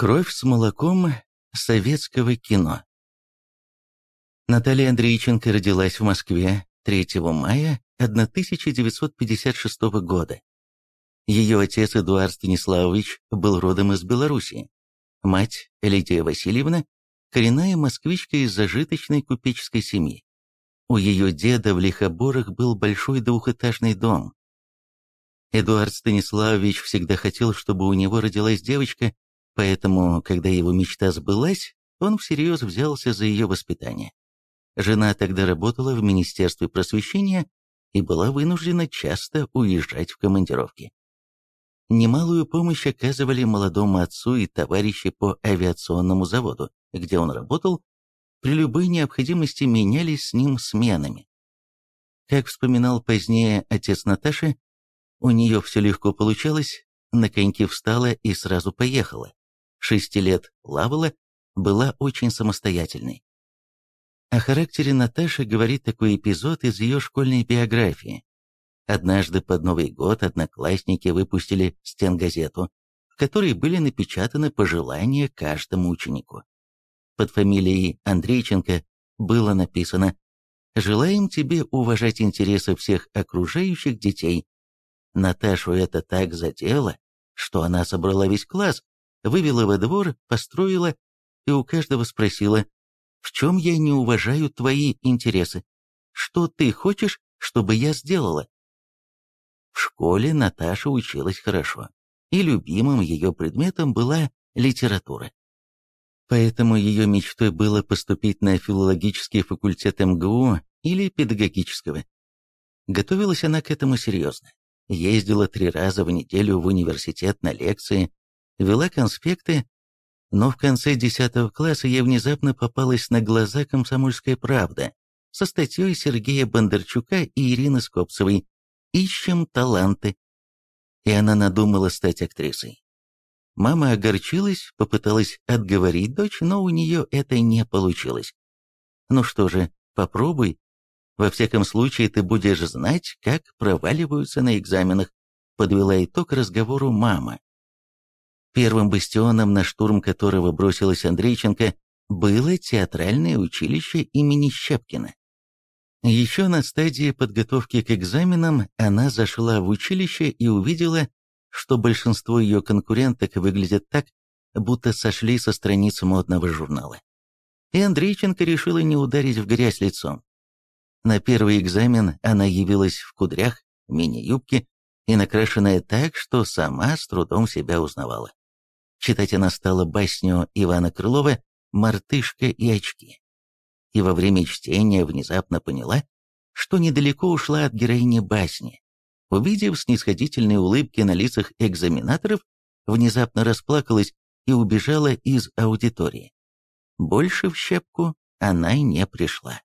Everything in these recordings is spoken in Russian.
Кровь с молоком советского кино. Наталья Андрейченко родилась в Москве 3 мая 1956 года. Ее отец Эдуард Станиславович был родом из Белоруссии. Мать Лидия Васильевна – коренная москвичка из зажиточной купеческой семьи. У ее деда в Лихоборах был большой двухэтажный дом. Эдуард Станиславович всегда хотел, чтобы у него родилась девочка, поэтому, когда его мечта сбылась, он всерьез взялся за ее воспитание. Жена тогда работала в Министерстве просвещения и была вынуждена часто уезжать в командировки. Немалую помощь оказывали молодому отцу и товарищи по авиационному заводу, где он работал, при любой необходимости менялись с ним сменами. Как вспоминал позднее отец Наташи, у нее все легко получалось, на коньки встала и сразу поехала. Шести лет плавала, была очень самостоятельной. О характере Наташи говорит такой эпизод из ее школьной биографии. Однажды под Новый год одноклассники выпустили стенгазету, в которой были напечатаны пожелания каждому ученику. Под фамилией Андрейченко было написано «Желаем тебе уважать интересы всех окружающих детей». Наташу это так задело, что она собрала весь класс, вывела во двор, построила и у каждого спросила, «В чем я не уважаю твои интересы? Что ты хочешь, чтобы я сделала?» В школе Наташа училась хорошо, и любимым ее предметом была литература. Поэтому ее мечтой было поступить на филологический факультет МГУ или педагогического. Готовилась она к этому серьезно. Ездила три раза в неделю в университет на лекции, вела конспекты, но в конце 10 класса ей внезапно попалась на глаза «Комсомольская правда» со статьей Сергея Бондарчука и Ирины Скопцевой ищем таланты. И она надумала стать актрисой. Мама огорчилась, попыталась отговорить дочь, но у нее это не получилось. Ну что же, попробуй. Во всяком случае, ты будешь знать, как проваливаются на экзаменах, подвела итог разговору мама. Первым бастионом, на штурм которого бросилась Андрейченко, было театральное училище имени Щепкина. Еще на стадии подготовки к экзаменам она зашла в училище и увидела, что большинство ее конкуренток выглядят так, будто сошли со страниц модного журнала. И Андрейченко решила не ударить в грязь лицом. На первый экзамен она явилась в кудрях, мини-юбке и накрашенная так, что сама с трудом себя узнавала. Читать она стала басню Ивана Крылова «Мартышка и очки» и во время чтения внезапно поняла, что недалеко ушла от героини басни. Увидев снисходительные улыбки на лицах экзаменаторов, внезапно расплакалась и убежала из аудитории. Больше в щепку она не пришла.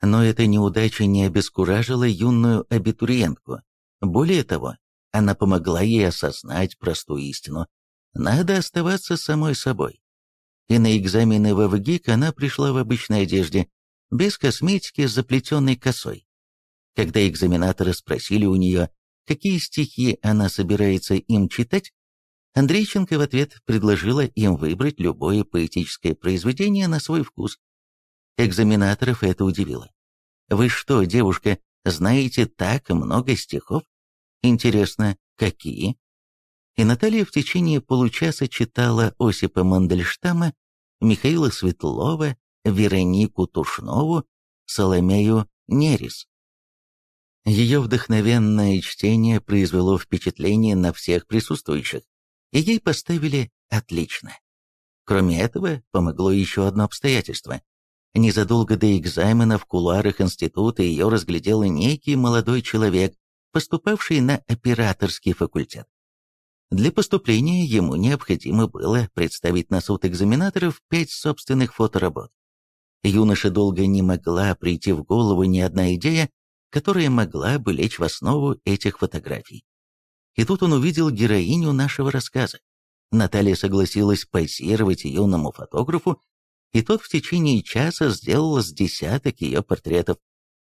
Но эта неудача не обескуражила юную абитуриентку. Более того, она помогла ей осознать простую истину. Надо оставаться самой собой и на экзамены в ВГИК она пришла в обычной одежде, без косметики с заплетенной косой. Когда экзаменаторы спросили у нее, какие стихи она собирается им читать, Андрейченко в ответ предложила им выбрать любое поэтическое произведение на свой вкус. Экзаменаторов это удивило. «Вы что, девушка, знаете так много стихов? Интересно, какие?» И Наталья в течение получаса читала Осипа Мандельштама Михаила Светлова, Веронику Тушнову, Соломею Нерис. Ее вдохновенное чтение произвело впечатление на всех присутствующих, и ей поставили «отлично». Кроме этого, помогло еще одно обстоятельство. Незадолго до экзамена в кулуарах института ее разглядел некий молодой человек, поступавший на операторский факультет. Для поступления ему необходимо было представить на суд экзаменаторов пять собственных фоторабот. Юноша долго не могла прийти в голову ни одна идея, которая могла бы лечь в основу этих фотографий. И тут он увидел героиню нашего рассказа. Наталья согласилась позировать юному фотографу, и тот в течение часа сделал с десяток ее портретов.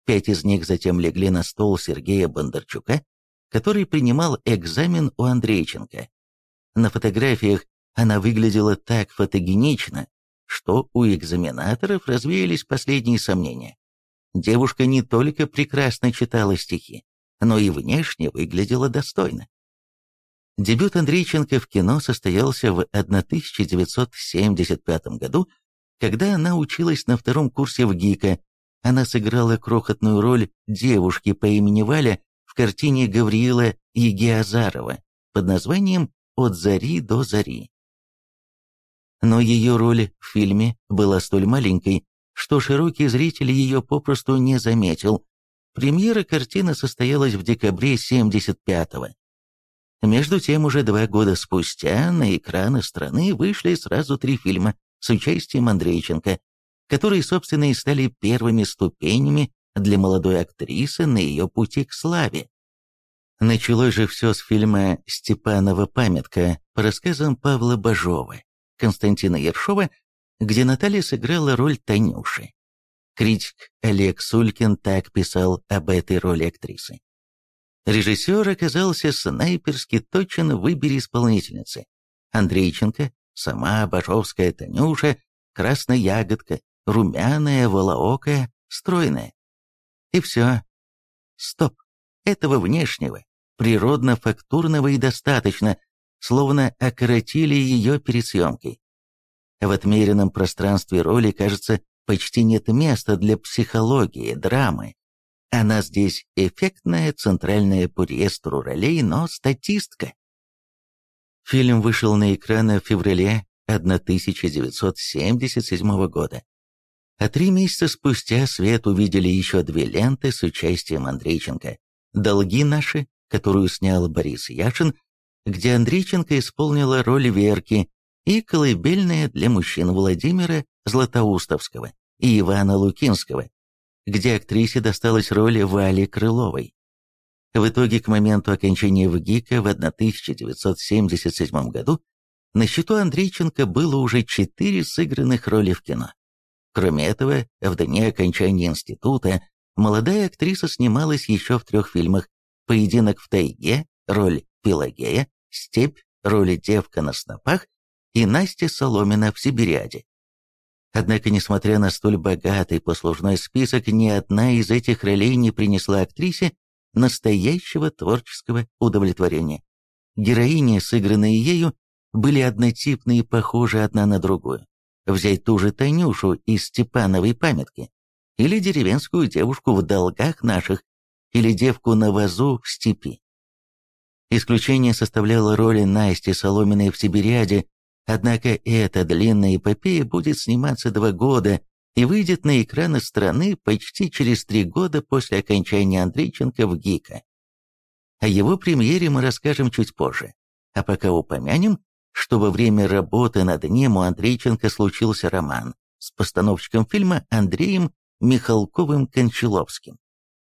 Пять из них затем легли на стол Сергея Бондарчука, который принимал экзамен у Андрейченко. На фотографиях она выглядела так фотогенично, что у экзаменаторов развеялись последние сомнения. Девушка не только прекрасно читала стихи, но и внешне выглядела достойно. Дебют Андрейченко в кино состоялся в 1975 году, когда она училась на втором курсе в ГИКа. Она сыграла крохотную роль девушки по имени Валя картине Гавриила Егиазарова под названием «От зари до зари». Но ее роль в фильме была столь маленькой, что широкий зритель ее попросту не заметил. Премьера картины состоялась в декабре 75-го. Между тем, уже два года спустя на экраны страны вышли сразу три фильма с участием Андрейченко, которые, собственно, и стали первыми ступенями для молодой актрисы на ее пути к славе. Началось же все с фильма «Степанова памятка» по рассказам Павла Бажова, Константина Ершова, где Наталья сыграла роль Танюши. Критик Олег Сулькин так писал об этой роли актрисы. Режиссер оказался снайперски точен в выборе исполнительницы. Андрейченко, сама Бажовская Танюша, красная ягодка, румяная, волоокая, стройная. И все. Стоп. Этого внешнего, природно-фактурного и достаточно, словно окоротили ее перед съемкой. В отмеренном пространстве роли, кажется, почти нет места для психологии, драмы. Она здесь эффектная, центральная по реестру ролей, но статистка. Фильм вышел на экраны в феврале 1977 года. А три месяца спустя свет увидели еще две ленты с участием Андрейченко «Долги наши», которую снял Борис Яшин, где Андрейченко исполнила роль Верки, и «Колыбельная для мужчин» Владимира Златоустовского и Ивана Лукинского, где актрисе досталась роль Вали Крыловой. В итоге к моменту окончания ВГИКа в 1977 году на счету Андрейченко было уже четыре сыгранных роли в кино. Кроме этого, в дни окончания института молодая актриса снималась еще в трех фильмах «Поединок в тайге», роль Пелагея, «Степь», роли девка на снопах и Настя Соломина в Сибириаде. Однако, несмотря на столь богатый послужной список, ни одна из этих ролей не принесла актрисе настоящего творческого удовлетворения. Героини, сыгранные ею, были однотипны и похожи одна на другую. Взять ту же Танюшу из Степановой памятки, или деревенскую девушку в долгах наших, или девку на вазу в степи. Исключение составляла роль Насти Соломиной в Сибириаде, Однако эта длинная эпопея будет сниматься два года и выйдет на экраны страны почти через три года после окончания Андрейченко в ГИКа. О его премьере мы расскажем чуть позже, а пока упомянем, что во время работы над ним у Андрейченко случился роман с постановщиком фильма Андреем Михалковым-Кончаловским.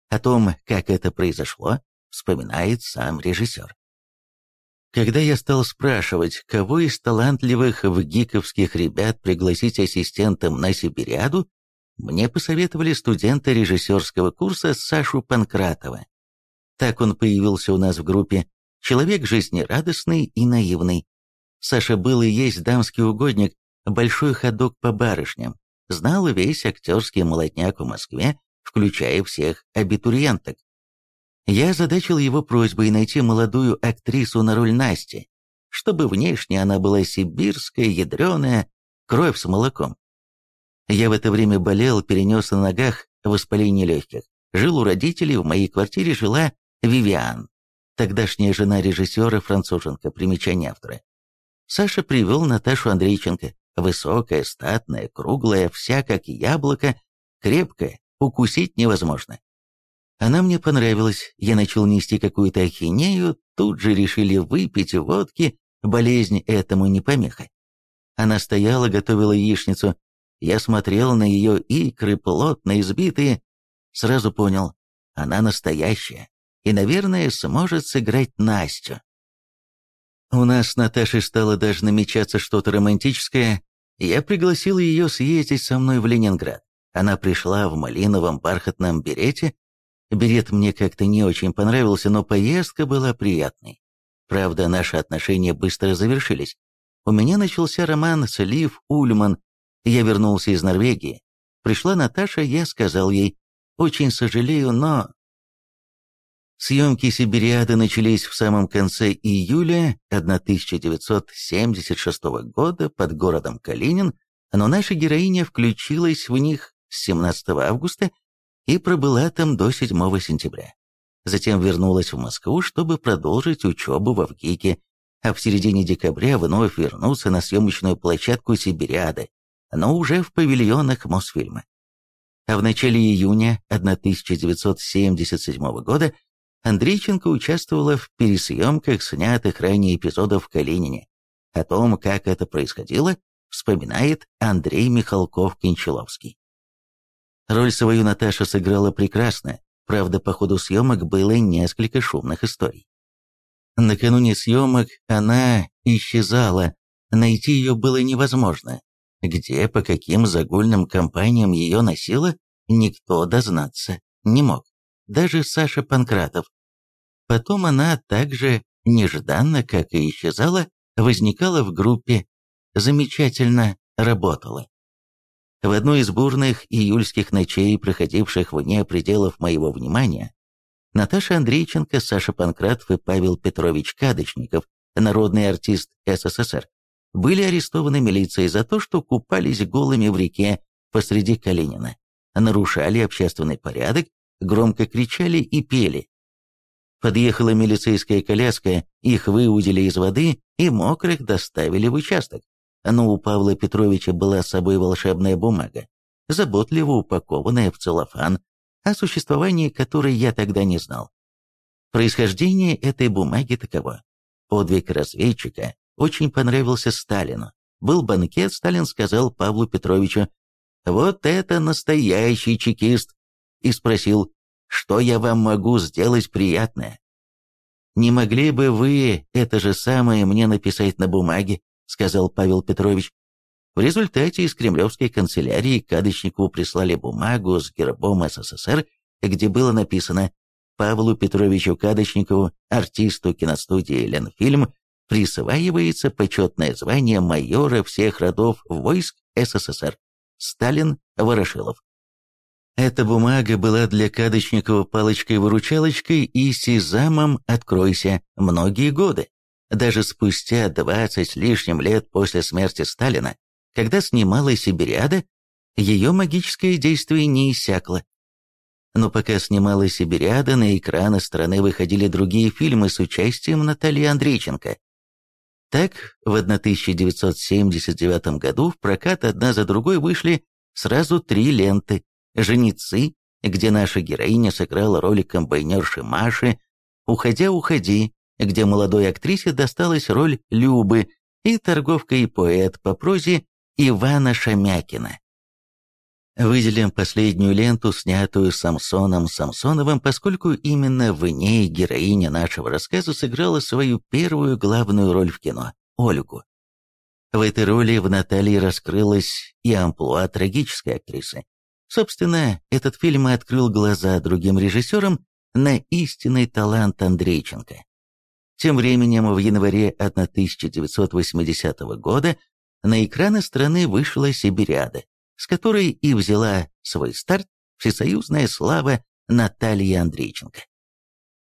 О том, как это произошло, вспоминает сам режиссер. Когда я стал спрашивать, кого из талантливых вгиковских ребят пригласить ассистентом на Сибириаду, мне посоветовали студента режиссерского курса Сашу Панкратова. Так он появился у нас в группе, человек жизнерадостный и наивный. Саша был и есть дамский угодник, большой ходок по барышням, знал весь актерский молодняк в Москве, включая всех абитуриенток. Я озадачил его просьбой найти молодую актрису на роль Насти, чтобы внешне она была сибирская, ядреная, кровь с молоком. Я в это время болел, перенес на ногах воспаление легких. Жил у родителей, в моей квартире жила Вивиан, тогдашняя жена режиссера француженка, примечание автора. Саша привел Наташу Андрейченко, высокая, статная, круглая, вся как яблоко, крепкая, укусить невозможно. Она мне понравилась, я начал нести какую-то ахинею, тут же решили выпить водки, болезнь этому не помеха. Она стояла, готовила яичницу, я смотрел на ее икры, плотно избитые, сразу понял, она настоящая, и, наверное, сможет сыграть Настю. У нас с Наташей стало даже намечаться что-то романтическое, я пригласил ее съездить со мной в Ленинград. Она пришла в малиновом бархатном берете, Берет мне как-то не очень понравился, но поездка была приятной. Правда, наши отношения быстро завершились. У меня начался роман с Лив Ульман. Я вернулся из Норвегии. Пришла Наташа, я сказал ей, очень сожалею, но... Съемки «Сибириады» начались в самом конце июля 1976 года под городом Калинин, но наша героиня включилась в них с 17 августа и пробыла там до 7 сентября. Затем вернулась в Москву, чтобы продолжить учебу в Авгике, а в середине декабря вновь вернуться на съемочную площадку «Сибириады», но уже в павильонах Мосфильма. А в начале июня 1977 года Андрейченко участвовала в пересъемках снятых ранее эпизодов в Калинине. О том, как это происходило, вспоминает Андрей Михалков-Кончаловский. Роль свою Наташа сыграла прекрасно, правда, по ходу съемок было несколько шумных историй. Накануне съемок она исчезала, найти ее было невозможно. Где, по каким загульным компаниям ее носило, никто дознаться не мог даже Саша Панкратов. Потом она также нежданно, как и исчезала, возникала в группе, замечательно работала. В одну из бурных июльских ночей, проходивших вне пределов моего внимания, Наташа Андрейченко, Саша Панкратов и Павел Петрович Кадочников, народный артист СССР, были арестованы милицией за то, что купались голыми в реке посреди Калинина, нарушали общественный порядок громко кричали и пели. Подъехала милицейская коляска, их выудили из воды и мокрых доставили в участок. Но у Павла Петровича была с собой волшебная бумага, заботливо упакованная в целлофан, о существовании которой я тогда не знал. Происхождение этой бумаги таково. Подвиг разведчика очень понравился Сталину. Был банкет, Сталин сказал Павлу Петровичу, «Вот это настоящий чекист! И спросил, что я вам могу сделать приятное. «Не могли бы вы это же самое мне написать на бумаге?» — сказал Павел Петрович. В результате из кремлевской канцелярии Кадочникову прислали бумагу с гербом СССР, где было написано «Павлу Петровичу Кадочникову, артисту киностудии «Ленфильм», присваивается почетное звание майора всех родов войск СССР. Сталин Ворошилов. Эта бумага была для Кадочникова палочкой-выручалочкой и сезамом «Откройся» многие годы. Даже спустя 20 с лишним лет после смерти Сталина, когда снималась «Сибириада», ее магическое действие не иссякло. Но пока снималась «Сибириада», на экраны страны выходили другие фильмы с участием Натальи Андрейченко. Так, в 1979 году в прокат одна за другой вышли сразу три ленты «Женицы», где наша героиня сыграла роль комбайнерши Маши, «Уходя, уходи», где молодой актрисе досталась роль Любы, и торговка и поэт по прозе Ивана Шамякина. Выделим последнюю ленту, снятую Самсоном Самсоновым, поскольку именно в ней героиня нашего рассказа сыграла свою первую главную роль в кино – Ольгу. В этой роли в Наталье раскрылась и амплуа трагической актрисы. Собственно, этот фильм и открыл глаза другим режиссерам на истинный талант Андрейченко. Тем временем, в январе 1980 года на экраны страны вышла «Сибириада», с которой и взяла свой старт всесоюзная слава Наталья Андрейченко.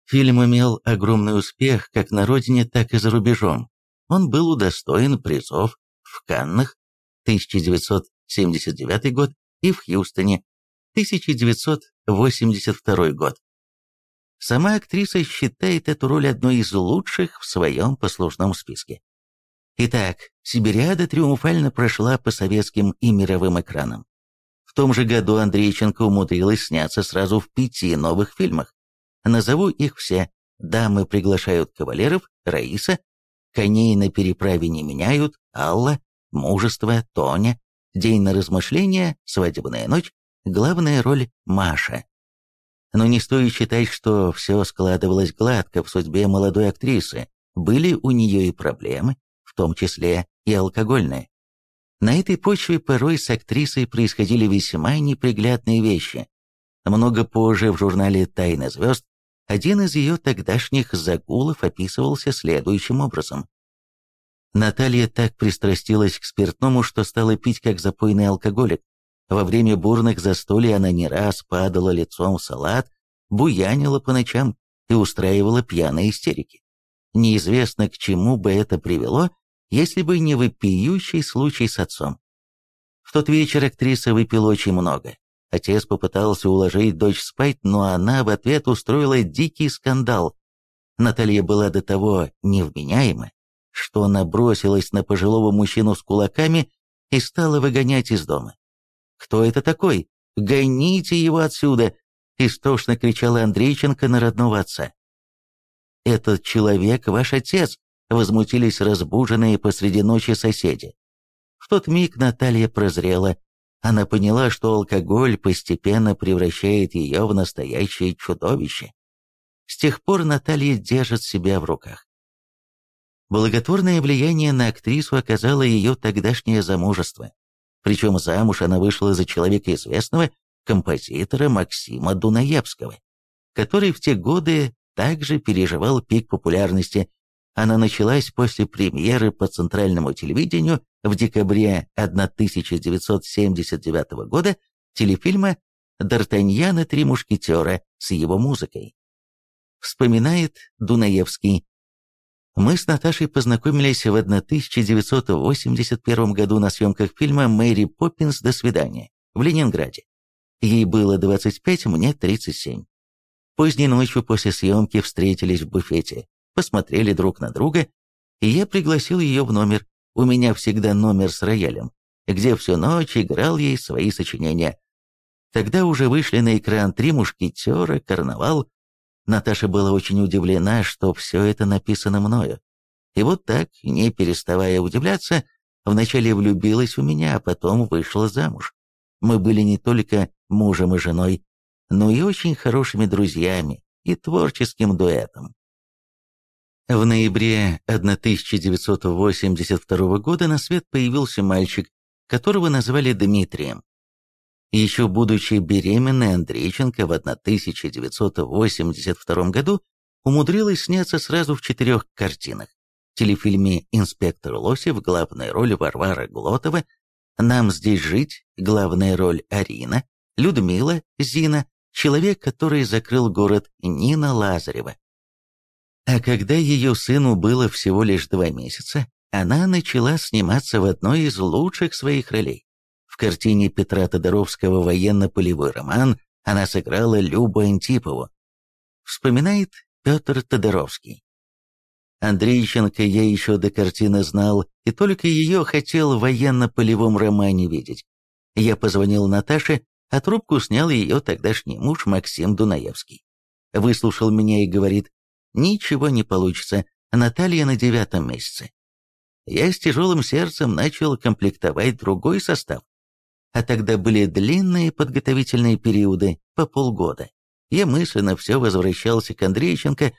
Фильм имел огромный успех как на родине, так и за рубежом. Он был удостоен призов в Каннах 1979 год и в Хьюстоне, 1982 год. Сама актриса считает эту роль одной из лучших в своем послужном списке. Итак, «Сибириада» триумфально прошла по советским и мировым экранам. В том же году Андрейченко умудрилась сняться сразу в пяти новых фильмах. Назову их все «Дамы приглашают кавалеров», «Раиса», «Коней на переправе не меняют», «Алла», «Мужество», «Тоня», День на размышления, свадебная ночь, главная роль Маша. Но не стоит считать, что все складывалось гладко в судьбе молодой актрисы. Были у нее и проблемы, в том числе и алкогольные. На этой почве порой с актрисой происходили весьма неприглядные вещи. Много позже в журнале «Тайна звезд» один из ее тогдашних загулов описывался следующим образом. Наталья так пристрастилась к спиртному, что стала пить как запойный алкоголик. Во время бурных застолий она не раз падала лицом в салат, буянила по ночам и устраивала пьяные истерики. Неизвестно, к чему бы это привело, если бы не вопиющий случай с отцом. В тот вечер актриса выпила очень много. Отец попытался уложить дочь спать, но она в ответ устроила дикий скандал. Наталья была до того невменяема, что набросилась на пожилого мужчину с кулаками и стала выгонять из дома. «Кто это такой? Гоните его отсюда!» — истошно кричала Андрейченко на родного отца. «Этот человек ваш отец!» — возмутились разбуженные посреди ночи соседи. В тот миг Наталья прозрела. Она поняла, что алкоголь постепенно превращает ее в настоящее чудовище. С тех пор Наталья держит себя в руках. Благотворное влияние на актрису оказало ее тогдашнее замужество. Причем замуж она вышла за человека известного, композитора Максима Дунаевского, который в те годы также переживал пик популярности. Она началась после премьеры по центральному телевидению в декабре 1979 года телефильма «Д'Артаньян и три мушкетера» с его музыкой. Вспоминает Дунаевский. Мы с Наташей познакомились в 1981 году на съемках фильма «Мэри Поппинс. До свидания» в Ленинграде. Ей было 25, мне 37. Поздней ночью после съемки встретились в буфете, посмотрели друг на друга, и я пригласил ее в номер. У меня всегда номер с роялем, где всю ночь играл ей свои сочинения. Тогда уже вышли на экран «Три мушкетера», «Карнавал», Наташа была очень удивлена, что все это написано мною. И вот так, не переставая удивляться, вначале влюбилась в меня, а потом вышла замуж. Мы были не только мужем и женой, но и очень хорошими друзьями и творческим дуэтом. В ноябре 1982 года на свет появился мальчик, которого назвали Дмитрием. Еще будучи беременной, Андрейченко в 1982 году умудрилась сняться сразу в четырех картинах. В телефильме «Инспектор Лосев» главная роль Варвара Глотова, «Нам здесь жить» главная роль Арина, Людмила, Зина, человек, который закрыл город Нина Лазарева. А когда ее сыну было всего лишь два месяца, она начала сниматься в одной из лучших своих ролей. В картине Петра Тодоровского «Военно-полевой роман» она сыграла Любу Антипову. Вспоминает Петр Тодоровский. Андрейченко я еще до картины знал, и только ее хотел в военно-полевом романе видеть. Я позвонил Наташе, а трубку снял ее тогдашний муж Максим Дунаевский. Выслушал меня и говорит, ничего не получится, Наталья на девятом месяце. Я с тяжелым сердцем начал комплектовать другой состав а тогда были длинные подготовительные периоды, по полгода. Я мысленно все возвращался к Андрейченко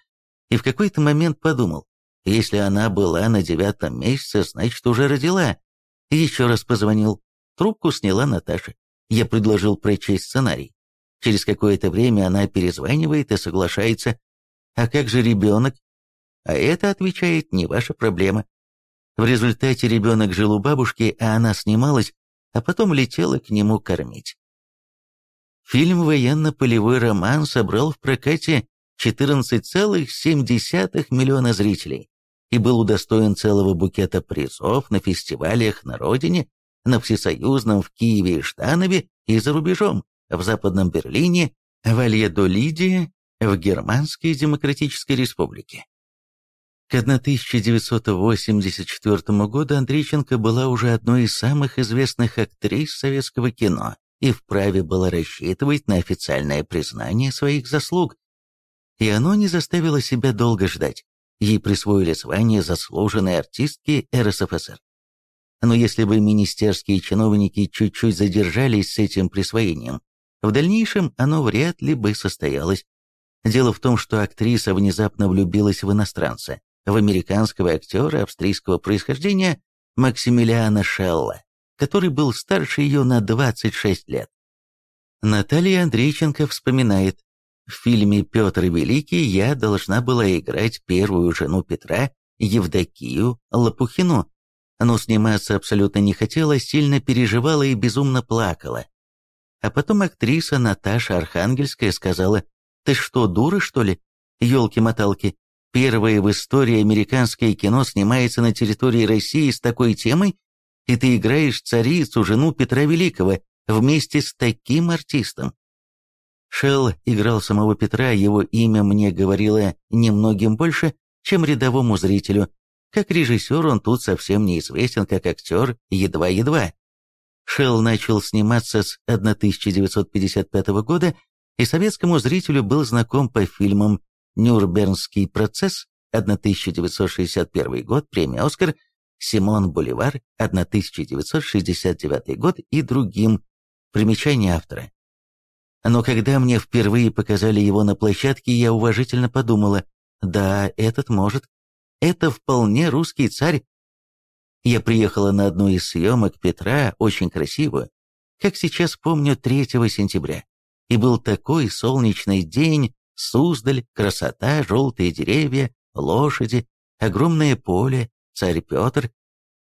и в какой-то момент подумал, если она была на девятом месяце, значит, уже родила. Еще раз позвонил. Трубку сняла Наташа. Я предложил прочесть сценарий. Через какое-то время она перезванивает и соглашается. А как же ребенок? А это, отвечает, не ваша проблема. В результате ребенок жил у бабушки, а она снималась, а потом летела к нему кормить. Фильм «Военно-полевой роман» собрал в прокате 14,7 миллиона зрителей и был удостоен целого букета призов на фестивалях на родине, на Всесоюзном в Киеве и Штанове и за рубежом, в Западном Берлине, в Альедолиде, в Германской Демократической Республике. К 1984 году Андрейченко была уже одной из самых известных актрис советского кино и вправе была рассчитывать на официальное признание своих заслуг. И оно не заставило себя долго ждать. Ей присвоили звание заслуженной артистки РСФСР. Но если бы министерские чиновники чуть-чуть задержались с этим присвоением, в дальнейшем оно вряд ли бы состоялось. Дело в том, что актриса внезапно влюбилась в иностранца, в американского актера австрийского происхождения Максимилиана Шелла, который был старше ее на 26 лет. Наталья Андрейченко вспоминает, в фильме «Петр Великий» я должна была играть первую жену Петра, Евдокию Лопухину, но сниматься абсолютно не хотела, сильно переживала и безумно плакала. А потом актриса Наташа Архангельская сказала, «Ты что, дура, что ли? Ёлки-моталки, первое в истории американское кино снимается на территории России с такой темой, и ты играешь царицу, жену Петра Великого, вместе с таким артистом». Шелл играл самого Петра, его имя мне говорило немногим больше, чем рядовому зрителю. Как режиссер он тут совсем неизвестен, как актер едва-едва. Шелл начал сниматься с 1955 года, и советскому зрителю был знаком по фильмам «Нюрнбергский процесс» 1961 год, премия «Оскар», «Симон Боливар» 1969 год и другим. Примечание автора. Но когда мне впервые показали его на площадке, я уважительно подумала, да, этот может. Это вполне русский царь. Я приехала на одну из съемок Петра, очень красивую, как сейчас помню, 3 сентября. И был такой солнечный день, Суздаль, красота, желтые деревья, лошади, огромное поле, царь Петр.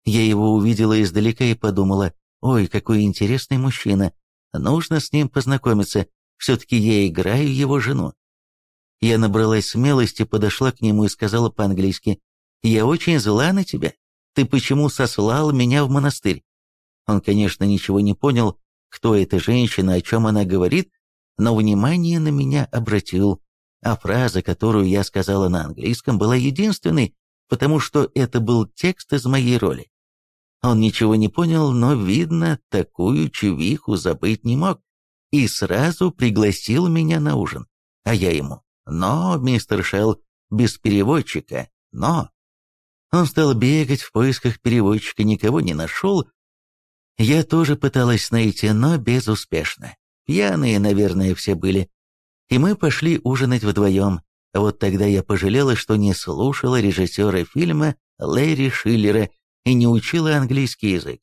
Я его увидела издалека и подумала, ой, какой интересный мужчина, нужно с ним познакомиться, все-таки я играю его жену. Я набралась смелости, подошла к нему и сказала по-английски, «Я очень зла на тебя. Ты почему сослал меня в монастырь?» Он, конечно, ничего не понял, кто эта женщина, о чем она говорит, но внимание на меня обратил, а фраза, которую я сказала на английском, была единственной, потому что это был текст из моей роли. Он ничего не понял, но, видно, такую чувиху забыть не мог, и сразу пригласил меня на ужин, а я ему «Но, мистер Шелл, без переводчика, но...» Он стал бегать в поисках переводчика, никого не нашел. Я тоже пыталась найти, но безуспешно. Пьяные, наверное, все были. И мы пошли ужинать вдвоем. Вот тогда я пожалела, что не слушала режиссера фильма Лэри Шиллера и не учила английский язык.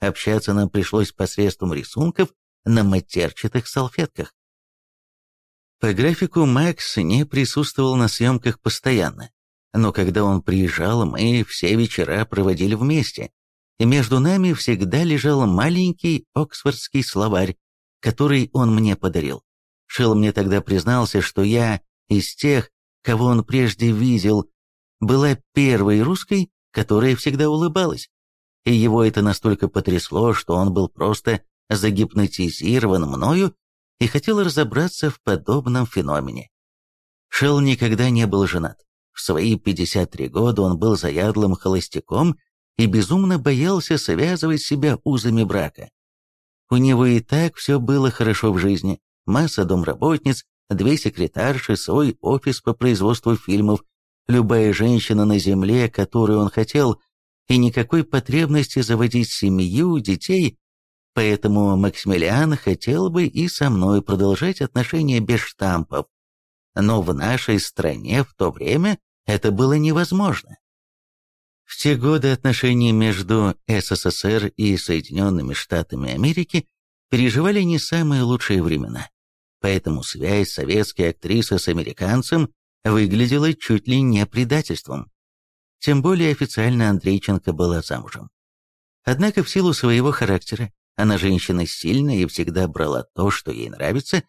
Общаться нам пришлось посредством рисунков на матерчатых салфетках. По графику Макс не присутствовал на съемках постоянно, но когда он приезжал, мы все вечера проводили вместе, и между нами всегда лежал маленький оксфордский словарь, который он мне подарил. Шилл мне тогда признался, что я из тех, кого он прежде видел, была первой русской, которая всегда улыбалась. И его это настолько потрясло, что он был просто загипнотизирован мною и хотел разобраться в подобном феномене. Шелл никогда не был женат. В свои 53 года он был заядлым холостяком и безумно боялся связывать себя узами брака. У него и так все было хорошо в жизни. Масса домработниц, две секретарши, свой офис по производству фильмов, любая женщина на земле, которую он хотел, и никакой потребности заводить семью, детей Поэтому Максимилиан хотел бы и со мной продолжать отношения без штампов. Но в нашей стране в то время это было невозможно. В те годы отношения между СССР и Соединенными Штатами Америки переживали не самые лучшие времена. Поэтому связь советской актрисы с американцем выглядела чуть ли не предательством. Тем более официально Андрейченко была замужем. Однако в силу своего характера она женщина сильная и всегда брала то, что ей нравится.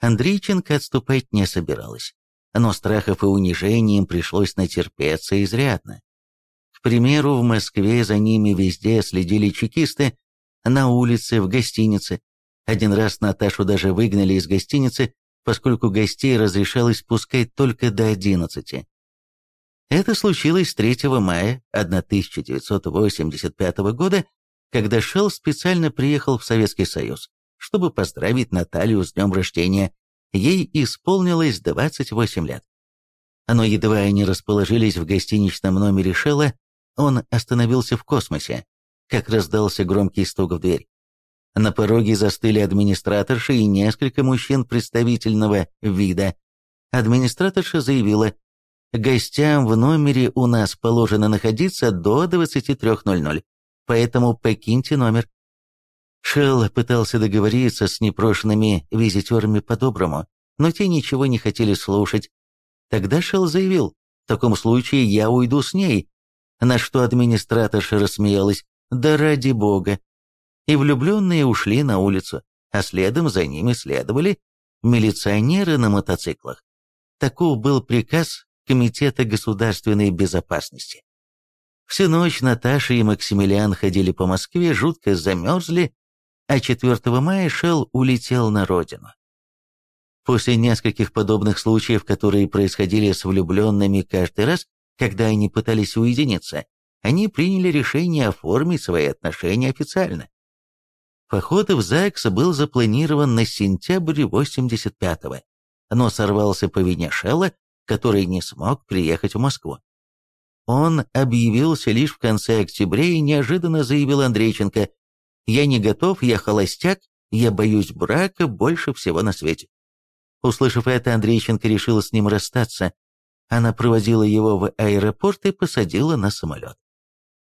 Андрейченко отступать не собиралась. Но страхов и унижений им пришлось натерпеться изрядно. К примеру, в Москве за ними везде следили чекисты, на улице, в гостинице. Один раз Наташу даже выгнали из гостиницы, поскольку гостей разрешалось пускать только до 11. Это случилось 3 мая 1985 года когда Шелл специально приехал в Советский Союз, чтобы поздравить Наталью с днем рождения. Ей исполнилось 28 лет. Но едва они расположились в гостиничном номере Шелла, он остановился в космосе, как раздался громкий стук в дверь. На пороге застыли администраторша и несколько мужчин представительного вида. Администраторша заявила, «Гостям в номере у нас положено находиться до 23.00 поэтому покиньте номер». Шелл пытался договориться с непрошенными визитерами по-доброму, но те ничего не хотели слушать. Тогда Шелл заявил, «В таком случае я уйду с ней». На что администраторша рассмеялась «Да ради бога!» И влюбленные ушли на улицу, а следом за ними следовали милиционеры на мотоциклах. Таков был приказ Комитета государственной безопасности. Всю ночь Наташа и Максимилиан ходили по Москве, жутко замерзли, а 4 мая Шелл улетел на родину. После нескольких подобных случаев, которые происходили с влюбленными каждый раз, когда они пытались уединиться, они приняли решение оформить свои отношения официально. Поход в ЗАГС был запланирован на сентябрь 85-го, но сорвался по вине Шелла, который не смог приехать в Москву. Он объявился лишь в конце октября и неожиданно заявил Андрейченко «Я не готов, я холостяк, я боюсь брака больше всего на свете». Услышав это, Андрейченко решила с ним расстаться. Она проводила его в аэропорт и посадила на самолет.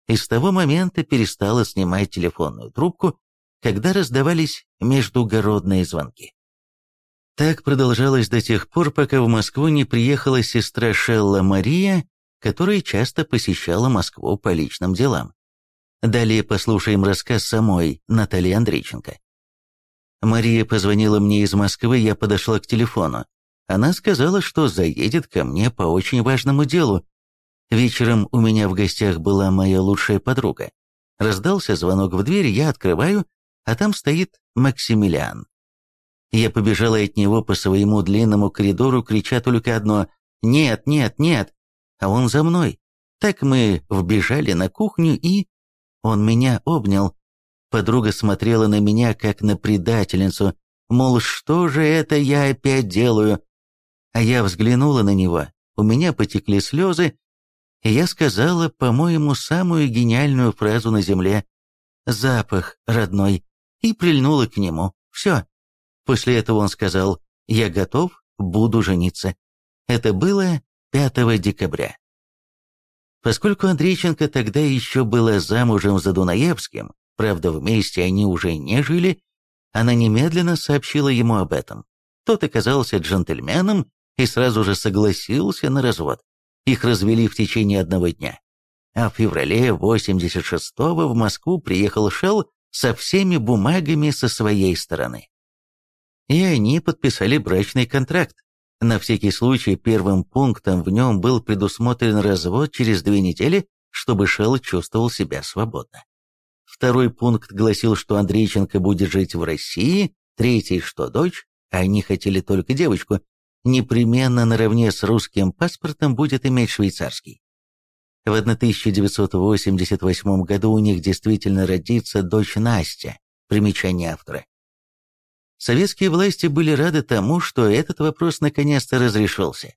И с того момента перестала снимать телефонную трубку, когда раздавались междугородные звонки. Так продолжалось до тех пор, пока в Москву не приехала сестра Шелла Мария, которая часто посещала Москву по личным делам. Далее послушаем рассказ самой Натальи Андрейченко. Мария позвонила мне из Москвы, я подошла к телефону. Она сказала, что заедет ко мне по очень важному делу. Вечером у меня в гостях была моя лучшая подруга. Раздался звонок в дверь, я открываю, а там стоит Максимилиан. Я побежала от него по своему длинному коридору, крича только одно «Нет, нет, нет!» А он за мной. Так мы вбежали на кухню и... Он меня обнял. Подруга смотрела на меня, как на предательницу, мол, что же это я опять делаю? А я взглянула на него, у меня потекли слезы, и я сказала, по-моему, самую гениальную фразу на земле «Запах родной» и прильнула к нему. Все. После этого он сказал «Я готов, буду жениться». Это было 5 декабря. Поскольку Андрейченко тогда еще была замужем за Дунаевским, правда, вместе они уже не жили, она немедленно сообщила ему об этом. Тот оказался джентльменом и сразу же согласился на развод. Их развели в течение одного дня. А в феврале 86-го в Москву приехал Шелл со всеми бумагами со своей стороны. И они подписали брачный контракт. На всякий случай первым пунктом в нем был предусмотрен развод через две недели, чтобы Шелл чувствовал себя свободно. Второй пункт гласил, что Андрейченко будет жить в России, третий, что дочь, а они хотели только девочку, непременно наравне с русским паспортом будет иметь швейцарский. В 1988 году у них действительно родится дочь Настя, примечание автора. Советские власти были рады тому, что этот вопрос наконец-то разрешился.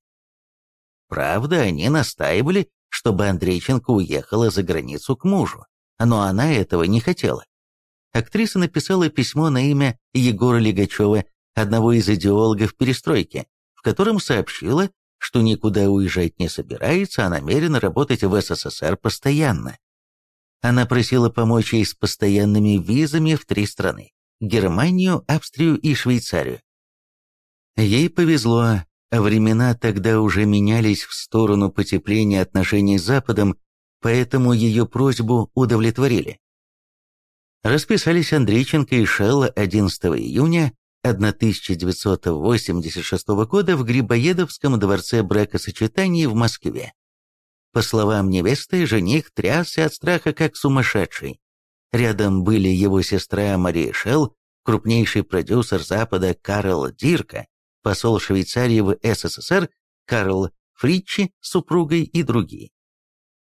Правда, они настаивали, чтобы Андрейченко уехала за границу к мужу, но она этого не хотела. Актриса написала письмо на имя Егора Легачева, одного из идеологов перестройки, котором сообщила, что никуда уезжать не собирается, а намерена работать в СССР постоянно. Она просила помочь ей с постоянными визами в три страны – Германию, Австрию и Швейцарию. Ей повезло, времена тогда уже менялись в сторону потепления отношений с Западом, поэтому ее просьбу удовлетворили. Расписались Андрейченко и Шелла 11 июня 1986 года в Грибоедовском дворце бракосочетаний в Москве. По словам невесты, жених трясся от страха как сумасшедший. Рядом были его сестра Мария Шелл, крупнейший продюсер Запада Карл Дирка, посол Швейцарии в СССР Карл Фритчи с супругой и другие.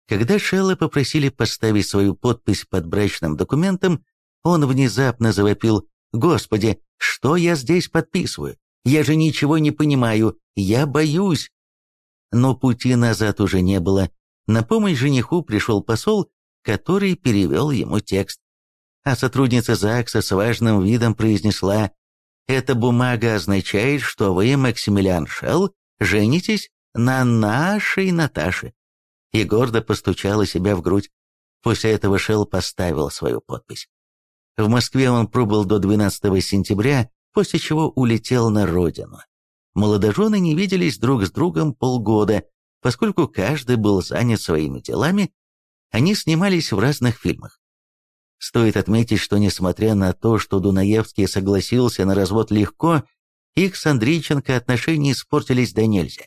Когда Шелла попросили поставить свою подпись под брачным документом, он внезапно завопил «Господи, что я здесь подписываю? Я же ничего не понимаю, я боюсь. Но пути назад уже не было. На помощь жениху пришел посол, который перевел ему текст. А сотрудница ЗАГСа с важным видом произнесла, «Эта бумага означает, что вы, Максимилиан Шелл, женитесь на нашей Наташе». И гордо постучала себя в грудь. После этого Шелл поставил свою подпись. В Москве он пробыл до 12 сентября, после чего улетел на родину. Молодожены не виделись друг с другом полгода, поскольку каждый был занят своими делами, Они снимались в разных фильмах. Стоит отметить, что несмотря на то, что Дунаевский согласился на развод легко, их с Андрейченко отношения испортились до нельзя.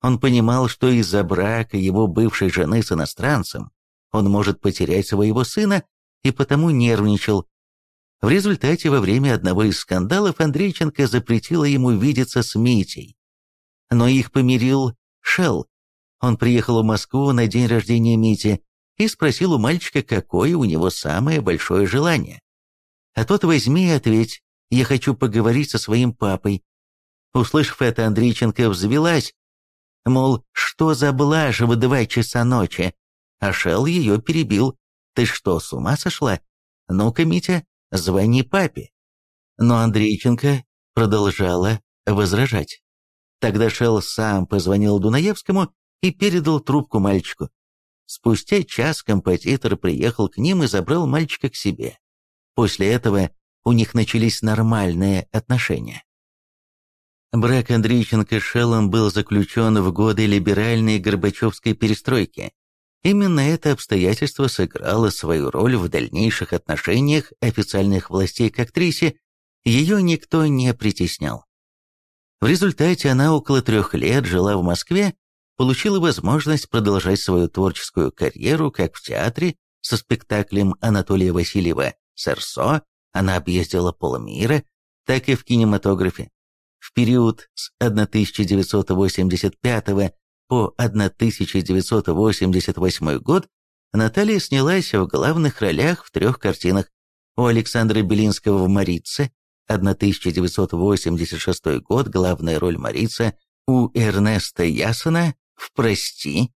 Он понимал, что из-за брака его бывшей жены с иностранцем он может потерять своего сына, и потому нервничал. В результате во время одного из скандалов Андрейченко запретила ему видеться с Митей. Но их помирил Шелл. Он приехал в Москву на день рождения Мити и спросил у мальчика, какое у него самое большое желание. А тот возьми и ответь, я хочу поговорить со своим папой. Услышав это, Андрейченко взвелась, мол, что за блажь в два часа ночи? А Шел ее перебил. Ты что, с ума сошла? Ну-ка, Митя, звони папе. Но Андрейченко продолжала возражать. Тогда Шел сам позвонил Дунаевскому и передал трубку мальчику. Спустя час композитор приехал к ним и забрал мальчика к себе. После этого у них начались нормальные отношения. Брак Андрейченко с Шеллом был заключен в годы либеральной Горбачевской перестройки. Именно это обстоятельство сыграло свою роль в дальнейших отношениях официальных властей к актрисе, ее никто не притеснял. В результате она около трех лет жила в Москве, получила возможность продолжать свою творческую карьеру как в театре со спектаклем Анатолия Васильева «Серсо», она объездила полмира, так и в кинематографе. В период с 1985 по 1988 год Наталья снялась в главных ролях в трех картинах. У Александра Белинского в «Марице», 1986 год, главная роль Марица, у Эрнеста Ясона в «Прости»,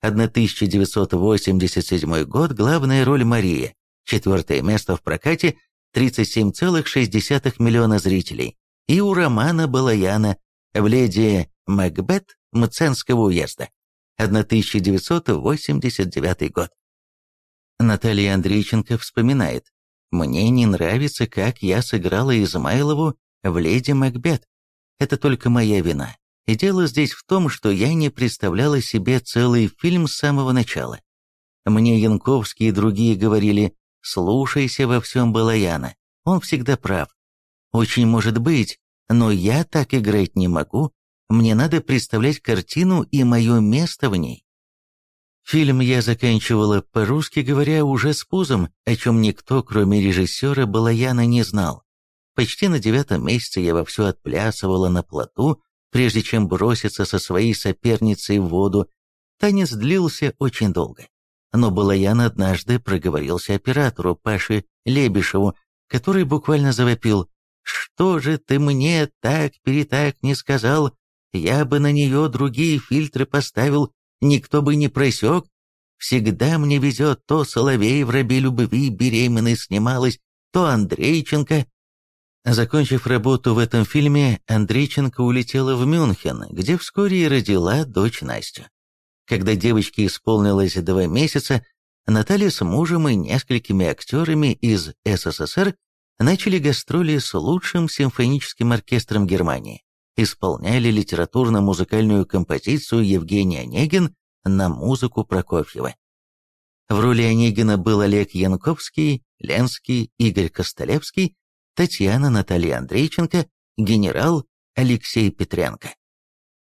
1987 год, главная роль Мария, четвертое место в прокате, 37,6 миллиона зрителей, и у Романа Балаяна в «Леди Макбет» Мценского уезда, 1989 год. Наталья Андрейченко вспоминает, «Мне не нравится, как я сыграла Измайлову в «Леди Макбет». Это только моя вина. И дело здесь в том, что я не представляла себе целый фильм с самого начала. Мне Янковский и другие говорили, слушайся во всем Балаяна, он всегда прав. Очень может быть, но я так играть не могу, мне надо представлять картину и мое место в ней. Фильм я заканчивала, по-русски говоря, уже с пузом, о чем никто, кроме режиссера Балаяна, не знал. Почти на девятом месяце я вовсю отплясывала на плоту, прежде чем броситься со своей соперницей в воду. Танец длился очень долго. Но Балаян однажды проговорился оператору Паше Лебешеву, который буквально завопил «Что же ты мне так-перетак не сказал? Я бы на нее другие фильтры поставил, никто бы не просек. Всегда мне везет, то Соловей в рабе любви беременной снималась, то Андрейченко. Закончив работу в этом фильме, Андрейченко улетела в Мюнхен, где вскоре и родила дочь Настю. Когда девочке исполнилось два месяца, Наталья с мужем и несколькими актерами из СССР начали гастроли с лучшим симфоническим оркестром Германии исполняли литературно-музыкальную композицию Евгений Онегин на музыку Прокофьева. В роли Онегина был Олег Янковский, Ленский, Игорь Костолевский, Татьяна Наталья Андрейченко, генерал Алексей Петренко.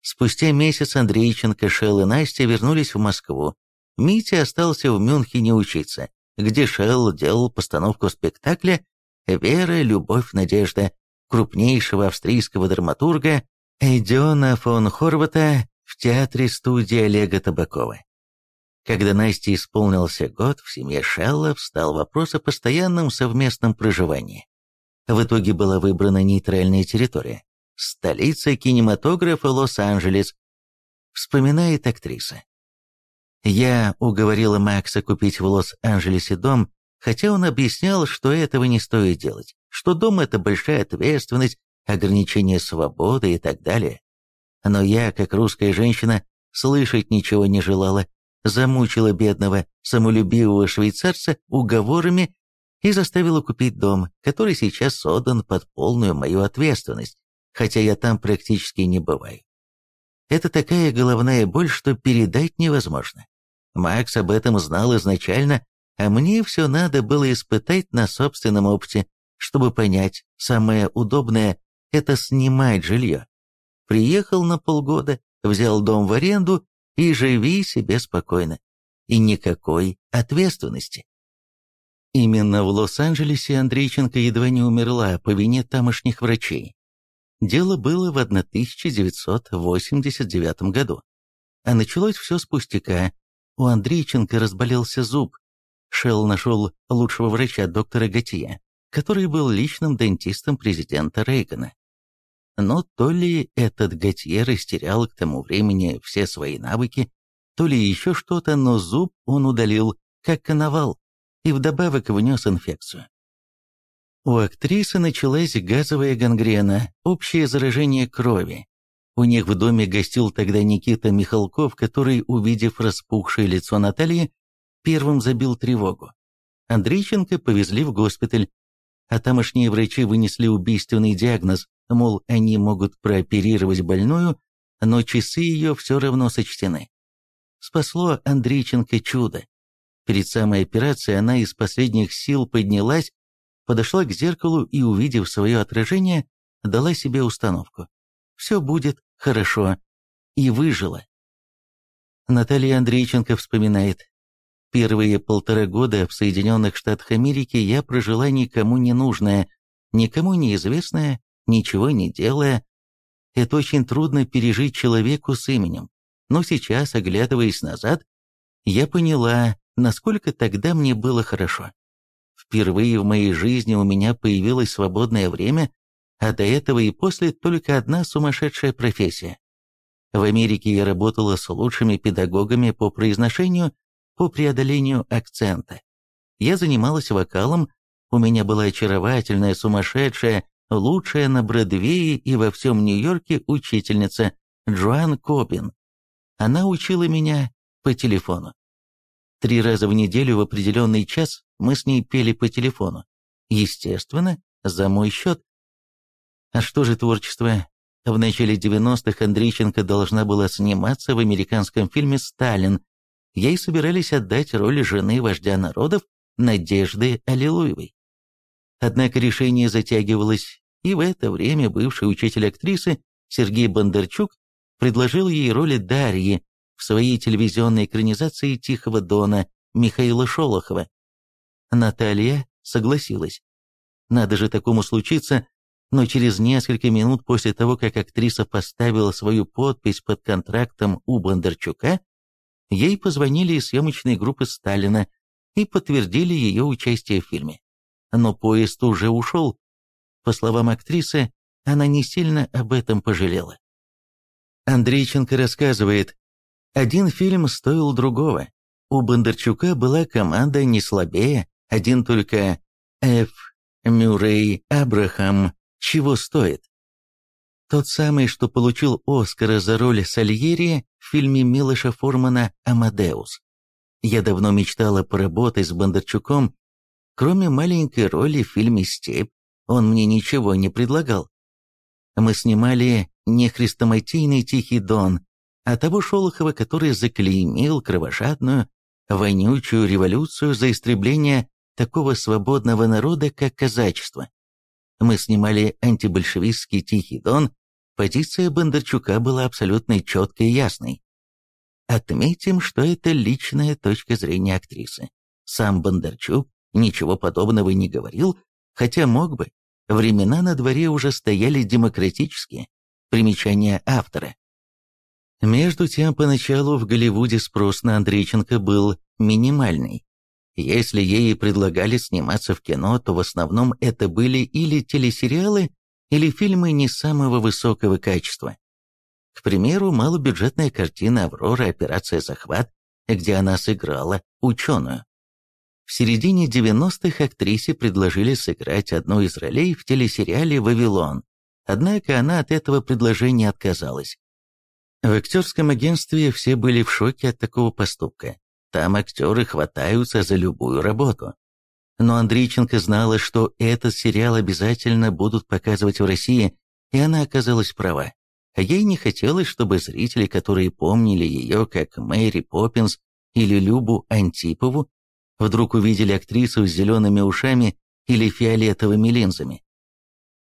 Спустя месяц Андрейченко, Шелл и Настя вернулись в Москву. Митя остался в Мюнхене учиться, где Шелл делал постановку спектакля «Вера, любовь, надежда», крупнейшего австрийского драматурга Эдиона фон Хорвата в театре-студии Олега Табакова. Когда Насте исполнился год, в семье Шелла встал вопрос о постоянном совместном проживании. В итоге была выбрана нейтральная территория – столица кинематографа Лос-Анджелес, вспоминает актриса. Я уговорила Макса купить в Лос-Анджелесе дом, хотя он объяснял, что этого не стоит делать что дом – это большая ответственность, ограничение свободы и так далее. Но я, как русская женщина, слышать ничего не желала, замучила бедного, самолюбивого швейцарца уговорами и заставила купить дом, который сейчас отдан под полную мою ответственность, хотя я там практически не бываю. Это такая головная боль, что передать невозможно. Макс об этом знал изначально, а мне все надо было испытать на собственном опыте, чтобы понять, самое удобное – это снимать жилье. Приехал на полгода, взял дом в аренду и живи себе спокойно. И никакой ответственности. Именно в Лос-Анджелесе Андрейченко едва не умерла по вине тамошних врачей. Дело было в 1989 году. А началось все с пустяка. У Андрейченко разболелся зуб. Шелл нашел лучшего врача, доктора Готье, который был личным дентистом президента Рейгана. Но то ли этот Готье растерял к тому времени все свои навыки, то ли еще что-то, но зуб он удалил, как коновал, и вдобавок внес инфекцию. У актрисы началась газовая гангрена, общее заражение крови. У них в доме гостил тогда Никита Михалков, который, увидев распухшее лицо Натальи, первым забил тревогу. Андрейченко повезли в госпиталь, а тамошние врачи вынесли убийственный диагноз, мол, они могут прооперировать больную, но часы ее все равно сочтены. Спасло Андрейченко чудо. Перед самой операцией она из последних сил поднялась, подошла к зеркалу и, увидев свое отражение, дала себе установку. «Все будет хорошо». И выжила. Наталья Андрейченко вспоминает. Первые полтора года в Соединенных Штатах Америки я прожила никому не нужное, никому неизвестное, ничего не делая. Это очень трудно пережить человеку с именем. Но сейчас, оглядываясь назад, я поняла, насколько тогда мне было хорошо. Впервые в моей жизни у меня появилось свободное время, а до этого и после только одна сумасшедшая профессия. В Америке я работала с лучшими педагогами по произношению, по преодолению акцента. Я занималась вокалом, у меня была очаровательная, сумасшедшая, лучшая на Бродвее и во всем Нью-Йорке учительница Джоан Кобин. Она учила меня по телефону. Три раза в неделю в определенный час мы с ней пели по телефону. Естественно, за мой счет. А что же творчество? В начале 90-х Андрейченко должна была сниматься в американском фильме «Сталин». Ей собирались отдать роль жены вождя народов Надежды Аллилуевой. Однако решение затягивалось, и в это время бывший учитель актрисы Сергей Бондарчук предложил ей роли Дарьи в своей телевизионной экранизации «Тихого дона» Михаила Шолохова. Наталья согласилась. Надо же такому случиться, но через несколько минут после того, как актриса поставила свою подпись под контрактом у Бондарчука, ей позвонили из съемочной группы Сталина и подтвердили ее участие в фильме. Но поезд уже ушел. По словам актрисы, она не сильно об этом пожалела. Андрейченко рассказывает, один фильм стоил другого. У Бондарчука была команда не слабее, один только Ф. Мюррей Абрахам чего стоит. Тот самый, что получил Оскара за роль Сальери в фильме Милоша Формана «Амадеус». Я давно мечтала поработать с Бондарчуком. Кроме маленькой роли в фильме «Степь», он мне ничего не предлагал. Мы снимали не хрестоматийный «Тихий дон», а того Шолохова, который заклеймил кровожадную, вонючую революцию за истребление такого свободного народа, как казачество. Мы снимали антибольшевистский «Тихий дон», позиция Бондарчука была абсолютно четкой и ясной. Отметим, что это личная точка зрения актрисы. Сам Бондарчук ничего подобного не говорил, хотя мог бы. Времена на дворе уже стояли демократические. Примечание автора. Между тем, поначалу в Голливуде спрос на Андрейченко был минимальный. Если ей предлагали сниматься в кино, то в основном это были или телесериалы, или фильмы не самого высокого качества. К примеру, малобюджетная картина «Аврора. Операция «Захват», где она сыграла ученую. В середине 90-х актрисе предложили сыграть одну из ролей в телесериале «Вавилон», однако она от этого предложения отказалась. В актерском агентстве все были в шоке от такого поступка. Там актеры хватаются за любую работу. Но Андрейченко знала, что этот сериал обязательно будут показывать в России, и она оказалась права. Ей не хотелось, чтобы зрители, которые помнили ее как Мэри Поппинс или Любу Антипову, вдруг увидели актрису с зелеными ушами или фиолетовыми линзами.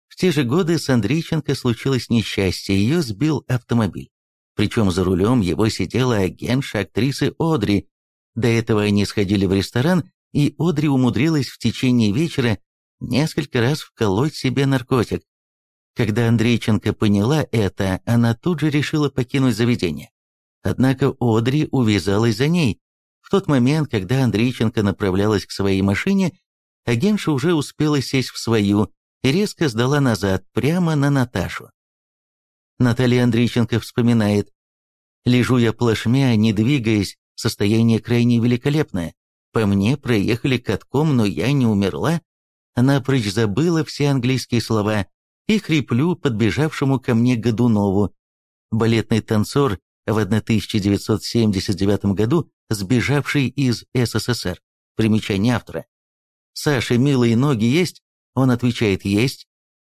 В те же годы с Андрейченко случилось несчастье, ее сбил автомобиль. Причем за рулем его сидела агентша актрисы Одри. До этого они сходили в ресторан, и Одри умудрилась в течение вечера несколько раз вколоть себе наркотик. Когда Андрейченко поняла это, она тут же решила покинуть заведение. Однако Одри увязалась за ней. В тот момент, когда Андрейченко направлялась к своей машине, агентша уже успела сесть в свою и резко сдала назад, прямо на Наташу. Наталья Андрейченко вспоминает. «Лежу я плашмя, не двигаясь, состояние крайне великолепное. По мне проехали катком, но я не умерла. Напрочь забыла все английские слова и хриплю подбежавшему ко мне Годунову. Балетный танцор в 1979 году, сбежавший из СССР. Примечание автора. «Саша, милые ноги есть?» Он отвечает «Есть».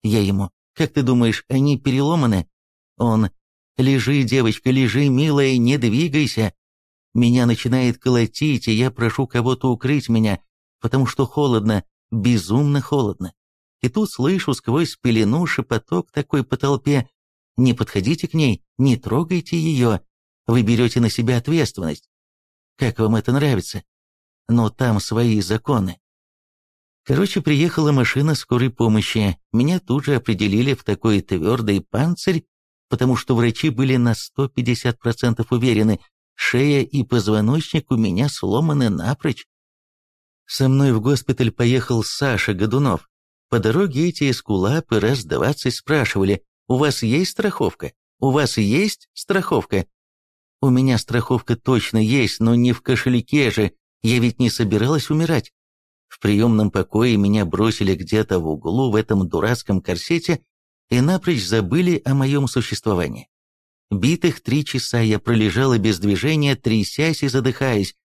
Я ему «Как ты думаешь, они переломаны?» Он «Лежи, девочка, лежи, милая, не двигайся». Меня начинает колотить, и я прошу кого-то укрыть меня, потому что холодно, безумно холодно. И тут слышу сквозь пелену шепоток такой по толпе «Не подходите к ней, не трогайте ее, вы берете на себя ответственность. Как вам это нравится? Но там свои законы». Короче, приехала машина скорой помощи. Меня тут же определили в такой твердый панцирь, потому что врачи были на 150% уверены, шея и позвоночник у меня сломаны напрочь. Со мной в госпиталь поехал Саша Годунов. По дороге эти эскулапы раз двадцать спрашивали, «У вас есть страховка? У вас есть страховка?» «У меня страховка точно есть, но не в кошельке же, я ведь не собиралась умирать». В приемном покое меня бросили где-то в углу в этом дурацком корсете и напрочь забыли о моем существовании. Битых три часа я пролежала без движения, трясясь и задыхаясь,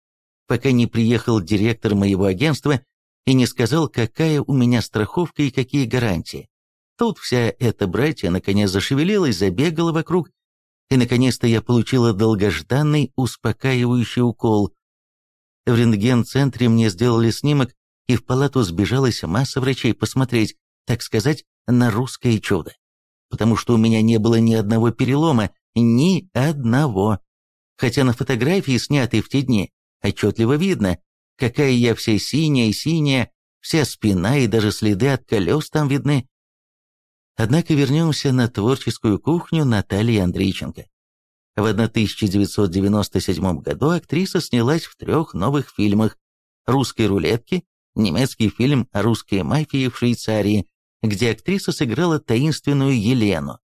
пока не приехал директор моего агентства и не сказал, какая у меня страховка и какие гарантии. Тут вся эта братья наконец зашевелилась, забегала вокруг, и наконец-то я получила долгожданный успокаивающий укол. В рентген-центре мне сделали снимок, и в палату сбежалась масса врачей посмотреть, так сказать, на русское чудо. Потому что у меня не было ни одного перелома, ни одного. Хотя на фотографии, снятой в те дни, отчетливо видно, какая я вся синяя-синяя, вся спина и даже следы от колес там видны. Однако вернемся на творческую кухню Натальи Андрейченко. В 1997 году актриса снялась в трех новых фильмах «Русской рулетки», немецкий фильм о русской мафии в Швейцарии, где актриса сыграла таинственную Елену.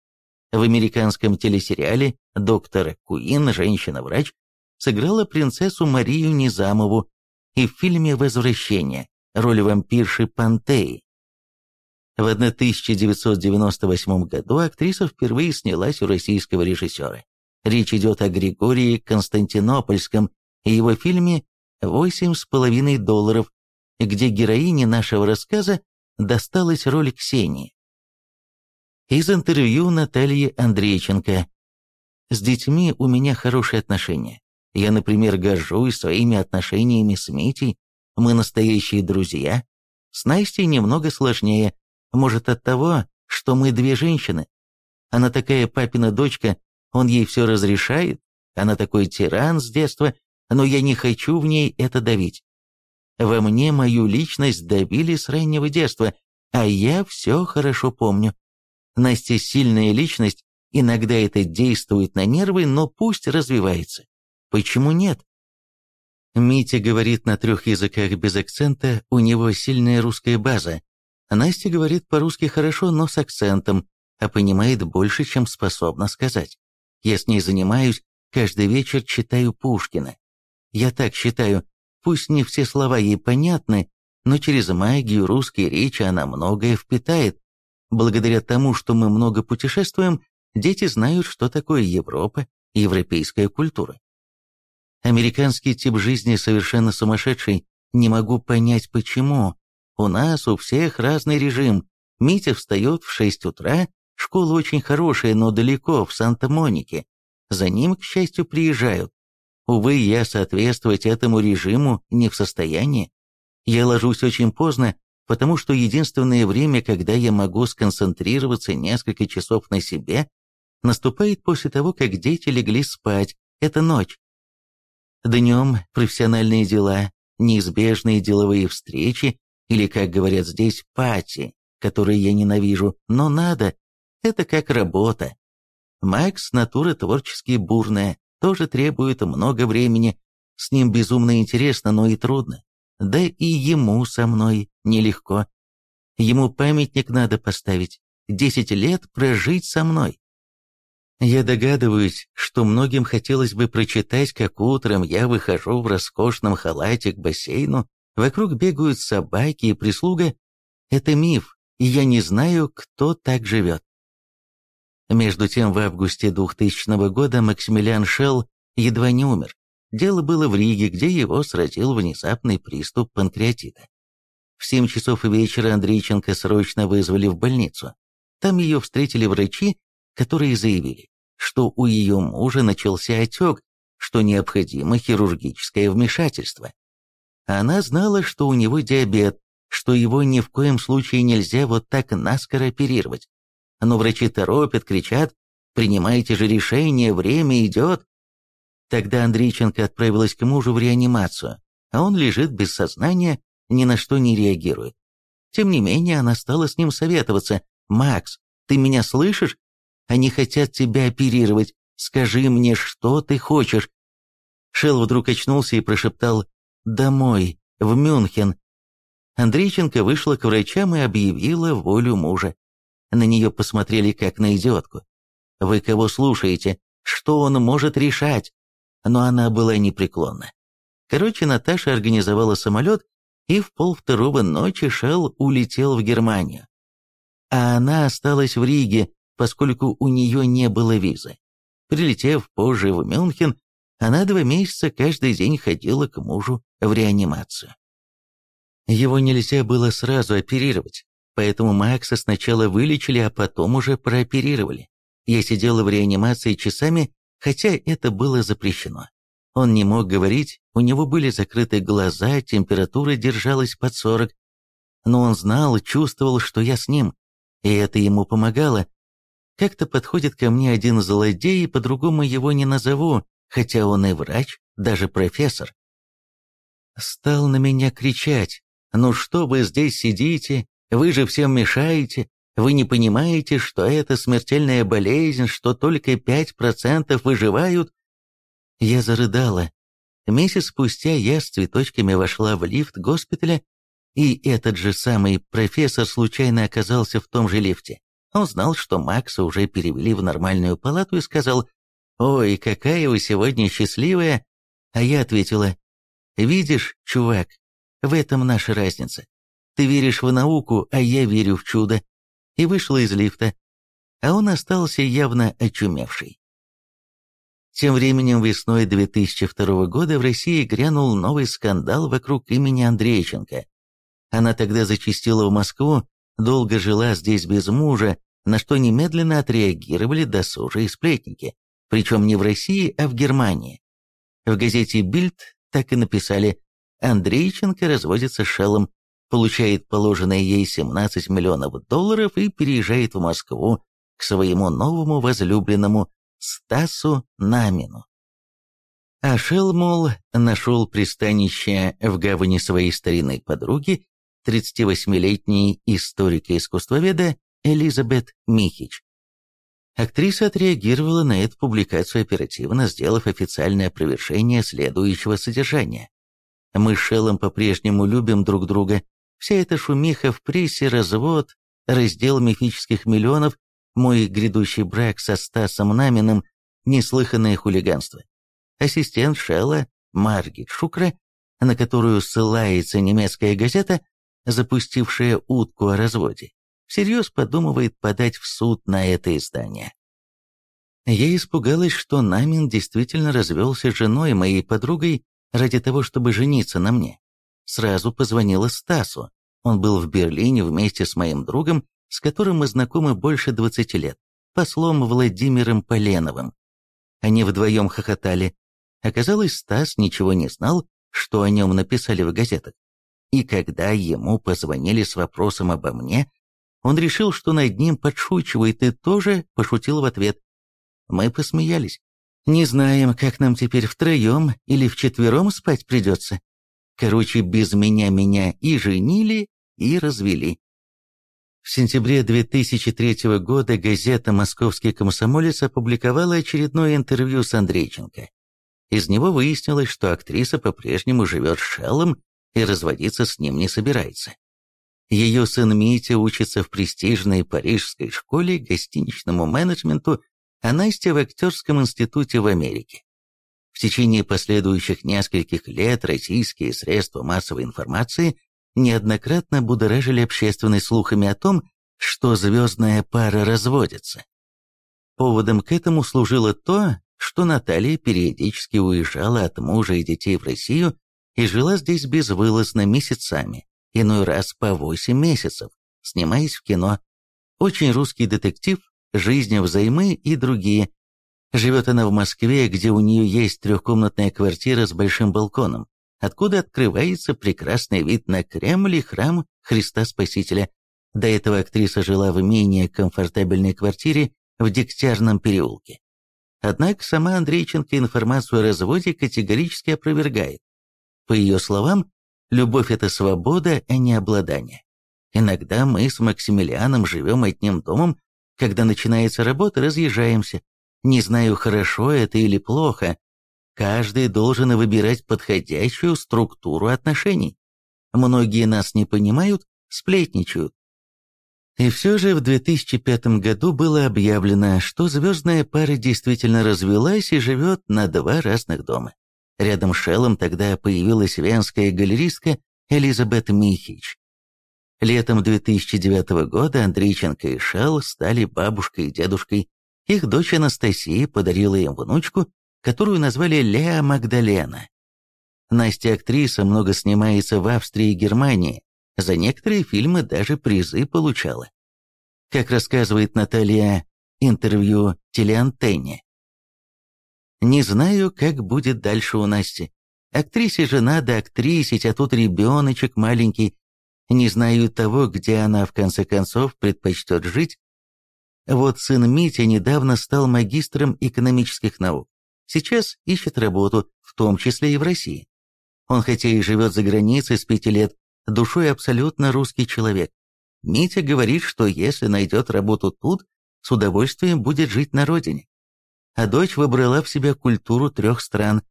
В американском телесериале «Доктор Куин. Женщина-врач» сыграла принцессу Марию Низамову и в фильме «Возвращение» роль вампирши Пантеи. В 1998 году актриса впервые снялась у российского режиссера. Речь идет о Григории Константинопольском и его фильме «Восемь с половиной долларов», где героине нашего рассказа досталась роль Ксении. Из интервью Натальи Андрейченко. «С детьми у меня хорошие отношения. Я, например, горжусь своими отношениями с Митей. Мы настоящие друзья. С Настей немного сложнее. Может, от того, что мы две женщины. Она такая папина дочка, он ей все разрешает. Она такой тиран с детства, но я не хочу в ней это давить. Во мне мою личность давили с раннего детства, а я все хорошо помню. Настя сильная личность, иногда это действует на нервы, но пусть развивается. Почему нет? Митя говорит на трех языках без акцента, у него сильная русская база. Настя говорит по-русски хорошо, но с акцентом, а понимает больше, чем способна сказать. Я с ней занимаюсь, каждый вечер читаю Пушкина. Я так считаю, пусть не все слова ей понятны, но через магию русской речи она многое впитает. Благодаря тому, что мы много путешествуем, дети знают, что такое Европа европейская культура. Американский тип жизни совершенно сумасшедший. Не могу понять, почему. У нас у всех разный режим. Митя встает в 6 утра, школа очень хорошая, но далеко, в Санта-Монике. За ним, к счастью, приезжают. Увы, я соответствовать этому режиму не в состоянии. Я ложусь очень поздно, потому что единственное время, когда я могу сконцентрироваться несколько часов на себе, наступает после того, как дети легли спать, это ночь. Днем профессиональные дела, неизбежные деловые встречи, или, как говорят здесь, пати, которые я ненавижу, но надо, это как работа. Макс натура творчески бурная, тоже требует много времени, с ним безумно интересно, но и трудно. Да и ему со мной нелегко. Ему памятник надо поставить, десять лет прожить со мной. Я догадываюсь, что многим хотелось бы прочитать, как утром я выхожу в роскошном халате к бассейну, вокруг бегают собаки и прислуга. Это миф, и я не знаю, кто так живет. Между тем, в августе 2000 года Максимилиан Шелл едва не умер. Дело было в Риге, где его сразил внезапный приступ панкреатита. В 7 часов вечера Андрейченко срочно вызвали в больницу. Там ее встретили врачи, которые заявили, что у ее мужа начался отек, что необходимо хирургическое вмешательство. Она знала, что у него диабет, что его ни в коем случае нельзя вот так наскоро оперировать. Но врачи торопят, кричат, принимайте же решение, время идет. Тогда Андрейченко отправилась к мужу в реанимацию, а он лежит без сознания, ни на что не реагирует. Тем не менее, она стала с ним советоваться. «Макс, ты меня слышишь? Они хотят тебя оперировать. Скажи мне, что ты хочешь?» Шел вдруг очнулся и прошептал «Домой, в Мюнхен». Андрейченко вышла к врачам и объявила волю мужа. На нее посмотрели как на идиотку. «Вы кого слушаете? Что он может решать?» Но она была непреклонна. Короче, Наташа организовала самолет, и в полвторого ночи Шелл улетел в Германию. А она осталась в Риге, поскольку у нее не было визы. Прилетев позже в Мюнхен, она два месяца каждый день ходила к мужу в реанимацию. Его нельзя было сразу оперировать, поэтому Макса сначала вылечили, а потом уже прооперировали. Я сидела в реанимации часами, хотя это было запрещено. Он не мог говорить, у него были закрыты глаза, температура держалась под 40. Но он знал, чувствовал, что я с ним, и это ему помогало, как-то подходит ко мне один злодей, и по-другому его не назову, хотя он и врач, даже профессор. Стал на меня кричать, «Ну что вы здесь сидите? Вы же всем мешаете. Вы не понимаете, что это смертельная болезнь, что только 5% выживают?» Я зарыдала. Месяц спустя я с цветочками вошла в лифт госпиталя, и этот же самый профессор случайно оказался в том же лифте. Он знал, что Макса уже перевели в нормальную палату и сказал, «Ой, какая вы сегодня счастливая!» А я ответила, «Видишь, чувак, в этом наша разница. Ты веришь в науку, а я верю в чудо». И вышла из лифта, а он остался явно очумевший. Тем временем весной 2002 года в России грянул новый скандал вокруг имени Андрейченко. Она тогда зачастила в Москву, долго жила здесь без мужа, на что немедленно отреагировали досужие сплетники, причем не в России, а в Германии. В газете «Бильд» так и написали «Андрейченко разводится с Шеллом, получает положенные ей 17 миллионов долларов и переезжает в Москву к своему новому возлюбленному Стасу Намину». А Шелл, мол, нашел пристанище в гавани своей старинной подруги, 38-летней историка-искусствоведа Элизабет Михич. Актриса отреагировала на эту публикацию оперативно, сделав официальное опровержение следующего содержания. «Мы с Шеллом по-прежнему любим друг друга. Вся эта шумиха в прессе, развод, раздел мифических миллионов, мой грядущий брак со Стасом Наминым, неслыханное хулиганство. Ассистент Шелла, Маргит Шукра, на которую ссылается немецкая газета, запустившая утку о разводе, всерьез подумывает подать в суд на это издание. Я испугалась, что Намин действительно развелся с женой, моей подругой, ради того, чтобы жениться на мне. Сразу позвонила Стасу. Он был в Берлине вместе с моим другом, с которым мы знакомы больше 20 лет, послом Владимиром Поленовым. Они вдвоем хохотали. Оказалось, Стас ничего не знал, что о нем написали в газетах. И когда ему позвонили с вопросом обо мне, он решил, что над ним подшучивает, и тоже пошутил в ответ. Мы посмеялись. Не знаем, как нам теперь втроем или вчетвером спать придется. Короче, без меня меня и женили, и развели. В сентябре 2003 года газета «Московский комсомолец» опубликовала очередное интервью с Андрейченко. Из него выяснилось, что актриса по-прежнему живет с Шеллом и разводиться с ним не собирается. Ее сын Митя учится в престижной парижской школе гостиничному менеджменту, а Настя в актерском институте в Америке. В течение последующих нескольких лет российские средства массовой информации неоднократно будоражили общественность слухами о том, что звездная пара разводится. Поводом к этому служило то, что Наталья периодически уезжала от мужа и детей в Россию и жила здесь безвылазно месяцами, иной раз по 8 месяцев, снимаясь в кино. Очень русский детектив, жизнь взаймы и другие. Живет она в Москве, где у нее есть трехкомнатная квартира с большим балконом, откуда открывается прекрасный вид на Кремль и храм Христа Спасителя. До этого актриса жила в менее комфортабельной квартире в Дегтярном переулке. Однако сама Андрейченко информацию о разводе категорически опровергает. По ее словам, Любовь – это свобода, а не обладание. Иногда мы с Максимилианом живем одним домом, когда начинается работа, разъезжаемся. Не знаю, хорошо это или плохо. Каждый должен выбирать подходящую структуру отношений. Многие нас не понимают, сплетничают. И все же в 2005 году было объявлено, что звездная пара действительно развелась и живет на два разных дома. Рядом с Шеллом тогда появилась венская галеристка Элизабет Михич. Летом 2009 года Андрейченко и Шелл стали бабушкой и дедушкой. Их дочь Анастасия подарила им внучку, которую назвали Леа Магдалена. Настя актриса, много снимается в Австрии и Германии. За некоторые фильмы даже призы получала. Как рассказывает Наталья, интервью телеантенне, не знаю, как будет дальше у Насти. Актрисе же надо актрисить, а тут ребеночек маленький. Не знаю того, где она в конце концов предпочтет жить. Вот сын Митя недавно стал магистром экономических наук. Сейчас ищет работу, в том числе и в России. Он хотя и живет за границей с пяти лет, душой абсолютно русский человек. Митя говорит, что если найдет работу тут, с удовольствием будет жить на родине а дочь выбрала в себя культуру трех стран.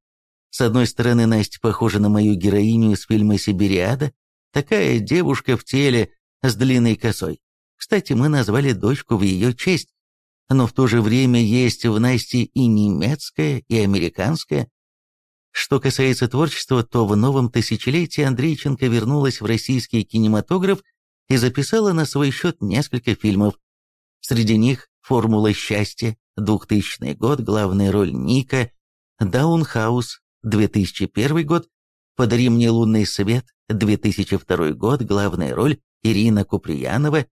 С одной стороны, Настя похожа на мою героиню из фильма «Сибириада», такая девушка в теле с длинной косой. Кстати, мы назвали дочку в ее честь. Но в то же время есть в Насте и немецкая, и американская. Что касается творчества, то в новом тысячелетии Андрейченко вернулась в российский кинематограф и записала на свой счет несколько фильмов. Среди них «Формула счастья», 2000 год, главная роль Ника, Даунхаус, 2001 год, Подари мне лунный свет, 2002 год, главная роль Ирина Куприянова,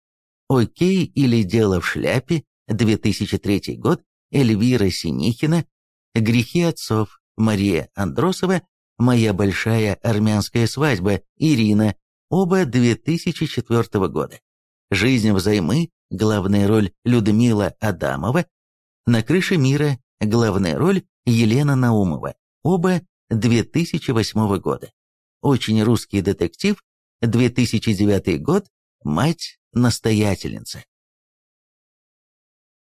Окей или дело в шляпе, 2003 год, Эльвира Синихина, Грехи отцов, Мария Андросова, Моя большая армянская свадьба, Ирина, оба 2004 года. Жизнь взаймы, главная роль Людмила Адамова, на крыше мира главная роль Елена Наумова, оба 2008 года. Очень русский детектив, 2009 год, мать-настоятельница.